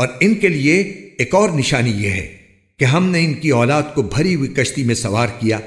اور ان کے لیے ایک اور نشانی یہ ہے کہ ہم نے ان کی اولاد کو بھری ہوئی کشتی میں سوار کیا